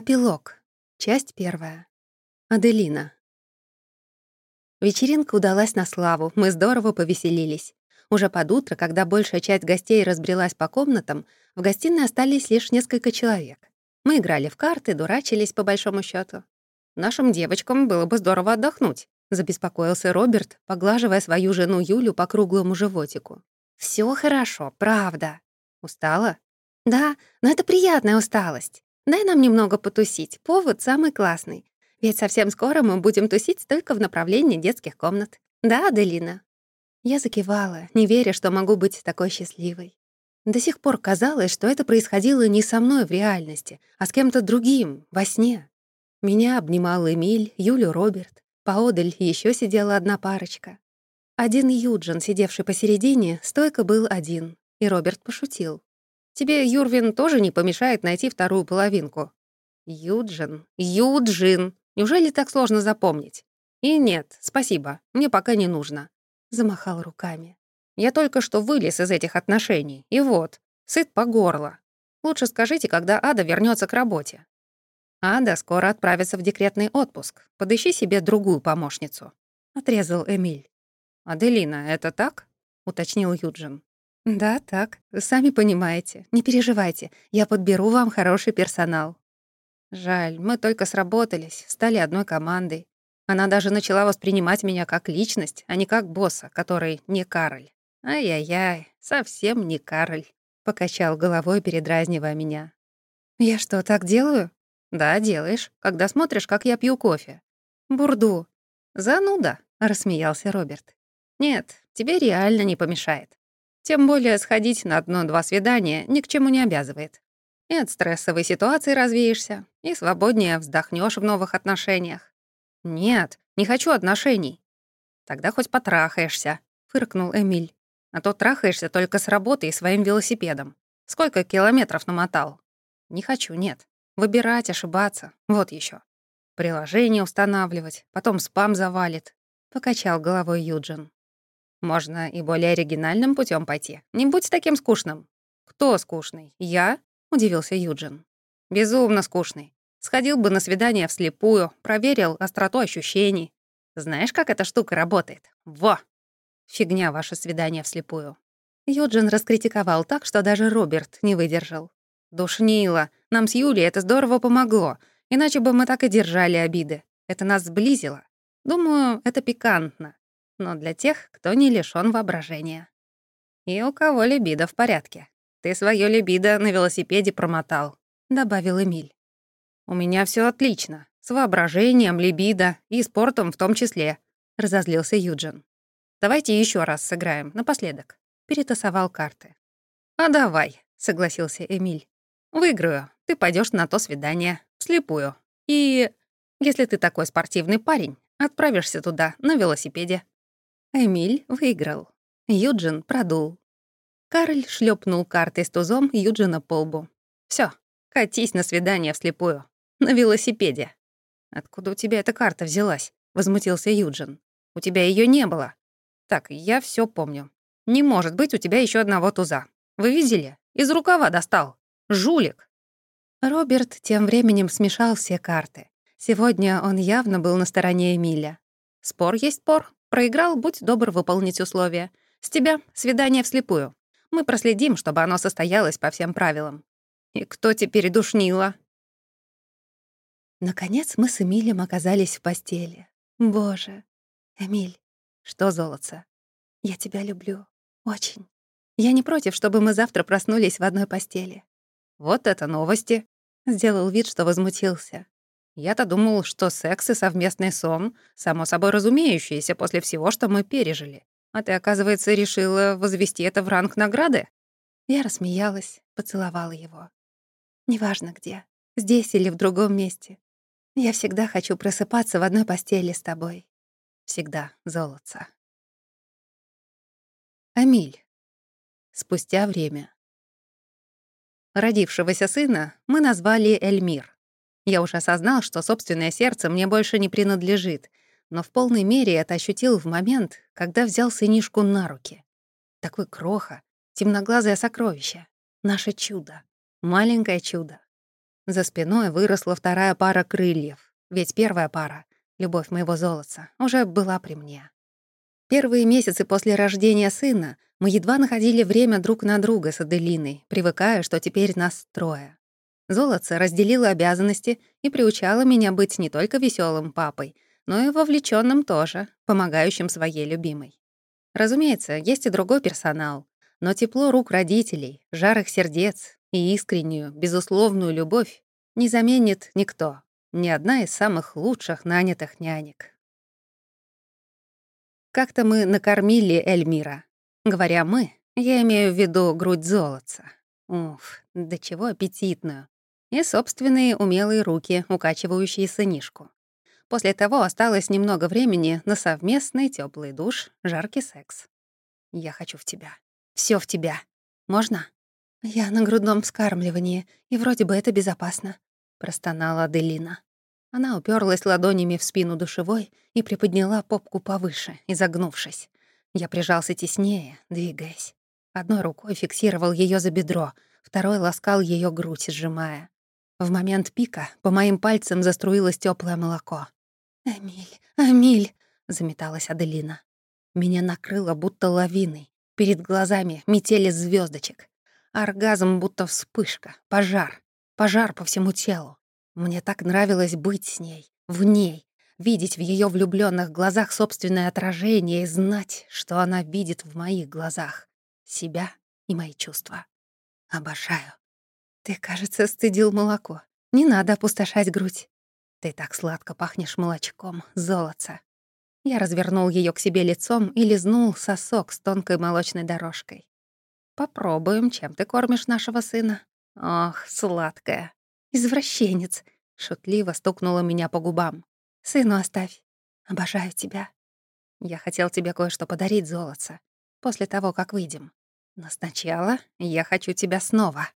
Эпилог. Часть первая. Аделина. Вечеринка удалась на славу, мы здорово повеселились. Уже под утро, когда большая часть гостей разбрелась по комнатам, в гостиной остались лишь несколько человек. Мы играли в карты, дурачились по большому счету. Нашим девочкам было бы здорово отдохнуть, забеспокоился Роберт, поглаживая свою жену Юлю по круглому животику. Все хорошо, правда. Устала? Да, но это приятная усталость. Дай нам немного потусить. Повод самый классный. Ведь совсем скоро мы будем тусить только в направлении детских комнат. Да, Аделина?» Я закивала, не веря, что могу быть такой счастливой. До сих пор казалось, что это происходило не со мной в реальности, а с кем-то другим, во сне. Меня обнимал Эмиль, Юлю Роберт. Поодаль еще сидела одна парочка. Один Юджин, сидевший посередине, стойко был один, и Роберт пошутил. Тебе, Юрвин, тоже не помешает найти вторую половинку. Юджин, Юджин. Неужели так сложно запомнить? И нет, спасибо, мне пока не нужно. Замахал руками. Я только что вылез из этих отношений, и вот, сыт по горло. Лучше скажите, когда Ада вернется к работе. Ада скоро отправится в декретный отпуск. Подыщи себе другую помощницу. Отрезал Эмиль. «Аделина, это так?» — уточнил Юджин. «Да, так. Сами понимаете. Не переживайте. Я подберу вам хороший персонал». Жаль, мы только сработались, стали одной командой. Она даже начала воспринимать меня как личность, а не как босса, который не Кароль. Ай-яй-яй, совсем не Кароль. Покачал головой, передразнивая меня. «Я что, так делаю?» «Да, делаешь, когда смотришь, как я пью кофе». «Бурду». «Зануда», — рассмеялся Роберт. «Нет, тебе реально не помешает. Тем более сходить на одно-два свидания ни к чему не обязывает. И от стрессовой ситуации развеешься, и свободнее вздохнешь в новых отношениях. «Нет, не хочу отношений». «Тогда хоть потрахаешься», — фыркнул Эмиль. «А то трахаешься только с работы и своим велосипедом. Сколько километров намотал?» «Не хочу, нет. Выбирать, ошибаться. Вот еще. Приложение устанавливать, потом спам завалит», — покачал головой Юджин. Можно и более оригинальным путем пойти. Не будь таким скучным. Кто скучный? Я? Удивился Юджин. Безумно скучный. Сходил бы на свидание вслепую, проверил остроту ощущений. Знаешь, как эта штука работает? Во! Фигня ваше свидание вслепую. Юджин раскритиковал так, что даже Роберт не выдержал. «Душнило. Нам с Юлей это здорово помогло. Иначе бы мы так и держали обиды. Это нас сблизило. Думаю, это пикантно но для тех, кто не лишён воображения. И у кого либидо в порядке. Ты своё либидо на велосипеде промотал, добавил Эмиль. У меня всё отлично, с воображением, либидо и спортом в том числе, разозлился Юджин. Давайте ещё раз сыграем, напоследок. Перетасовал карты. А давай, согласился Эмиль. Выиграю, ты пойдёшь на то свидание, вслепую. И если ты такой спортивный парень, отправишься туда на велосипеде. Эмиль выиграл. Юджин продул. Карль шлепнул картой с тузом Юджина по лбу. Все, катись на свидание вслепую. На велосипеде. «Откуда у тебя эта карта взялась?» — возмутился Юджин. «У тебя ее не было». «Так, я все помню. Не может быть у тебя еще одного туза. Вы видели? Из рукава достал. Жулик!» Роберт тем временем смешал все карты. Сегодня он явно был на стороне Эмиля. Спор есть спор, Проиграл, будь добр выполнить условия. С тебя свидание вслепую. Мы проследим, чтобы оно состоялось по всем правилам. И кто теперь душнила?» Наконец мы с Эмилем оказались в постели. Боже. Эмиль, что, золотце? Я тебя люблю. Очень. Я не против, чтобы мы завтра проснулись в одной постели. Вот это новости. Сделал вид, что возмутился. Я-то думал, что секс и совместный сон — само собой разумеющееся после всего, что мы пережили. А ты, оказывается, решила возвести это в ранг награды?» Я рассмеялась, поцеловала его. «Неважно где, здесь или в другом месте. Я всегда хочу просыпаться в одной постели с тобой. Всегда, золотца». Амиль. Спустя время. Родившегося сына мы назвали Эльмир. Я уже осознал, что собственное сердце мне больше не принадлежит, но в полной мере это ощутил в момент, когда взял сынишку на руки. Такой кроха, темноглазое сокровище, наше чудо, маленькое чудо. За спиной выросла вторая пара крыльев, ведь первая пара, любовь моего золотца, уже была при мне. Первые месяцы после рождения сына мы едва находили время друг на друга с Аделиной, привыкая, что теперь нас трое. Золотце разделило обязанности и приучало меня быть не только веселым папой, но и вовлеченным тоже, помогающим своей любимой. Разумеется, есть и другой персонал, но тепло рук родителей, жар их сердец и искреннюю, безусловную любовь не заменит никто, ни одна из самых лучших нанятых нянек. Как-то мы накормили Эльмира. Говоря «мы», я имею в виду грудь золотца. Уф, до чего аппетитную. И собственные умелые руки, укачивающие сынишку. После того осталось немного времени на совместный теплый душ, жаркий секс. Я хочу в тебя. Все в тебя. Можно? Я на грудном вскармливании, и вроде бы это безопасно, простонала Аделина. Она уперлась ладонями в спину душевой и приподняла попку повыше, изогнувшись. Я прижался теснее, двигаясь. Одной рукой фиксировал ее за бедро, второй ласкал ее грудь, сжимая. В момент пика по моим пальцам заструилось теплое молоко. «Эмиль, Эмиль!» — заметалась Аделина. Меня накрыло будто лавиной. Перед глазами метели звездочек. Оргазм будто вспышка, пожар. Пожар по всему телу. Мне так нравилось быть с ней, в ней, видеть в ее влюбленных глазах собственное отражение и знать, что она видит в моих глазах. Себя и мои чувства. Обожаю. Ты, кажется, стыдил молоко. Не надо опустошать грудь. Ты так сладко пахнешь молочком, золотце. Я развернул ее к себе лицом и лизнул сосок с тонкой молочной дорожкой. Попробуем, чем ты кормишь нашего сына. Ох, сладкая. «Извращенец!» — шутливо стукнула меня по губам. «Сыну оставь. Обожаю тебя. Я хотел тебе кое-что подарить, золотце, после того, как выйдем. Но сначала я хочу тебя снова».